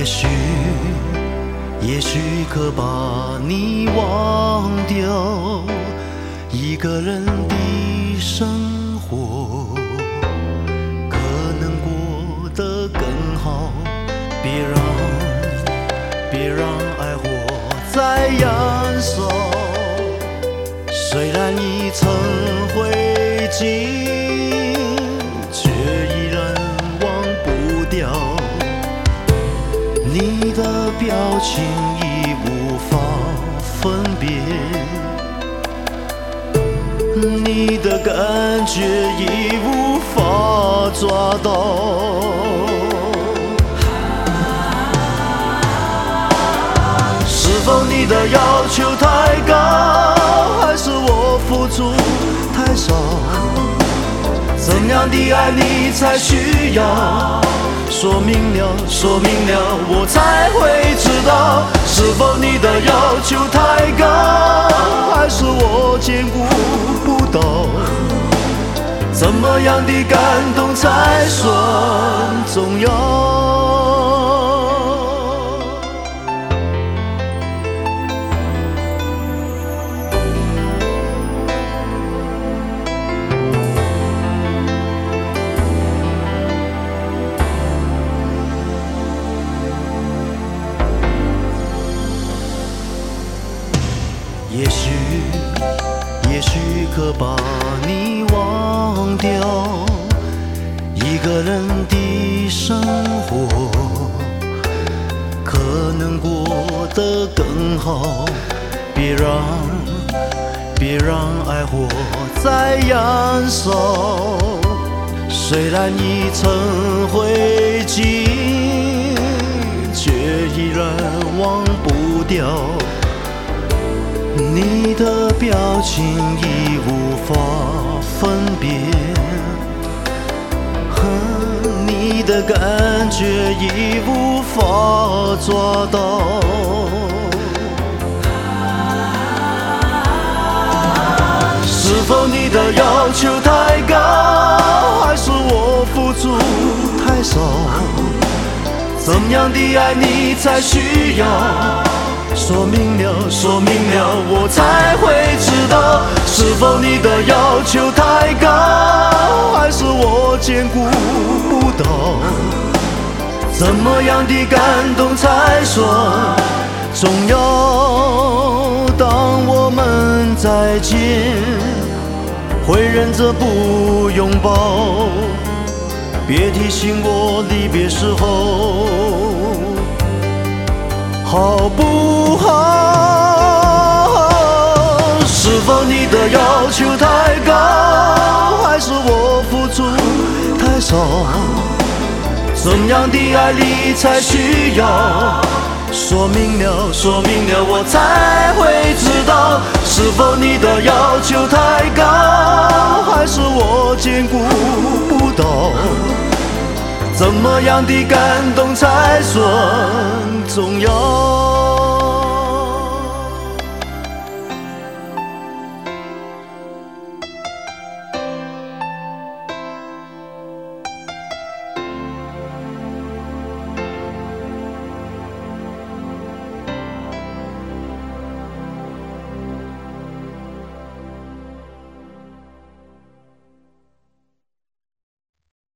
也许，也许可把你忘掉，一个人的生活可能过得更好。别让，别让爱火再燃烧。虽然已成灰烬，你的表情已无法分辨，你的感觉已无法抓到。是否你的要求太高，还是我付出太少？怎样的爱你才需要？说明了，说明了，我才会知道。是否你的要求太高，还是我兼顾不到？怎么样的感动才算重要？也许，也许可把你忘掉，一个人的生活可能过得更好。别让，别让爱火再燃烧，虽然已成灰烬，却依然忘不掉。你的表情已无法分辨，和你的感觉已无法抓到。是否你的要求太高，还是我付出太少？怎样的爱你才需要？说明了，说明了，我才会知道，是否你的要求太高，还是我兼顾不到？怎么样的感动才算重要？当我们再见，会忍着不拥抱，别提醒我离别时候。好不好？是否你的要求太高，还是我付出太少？怎样的爱你才需要？说明了，说明了，我才会知道，是否你的要求太高，还是我兼顾不到？什么样的感动才算重要？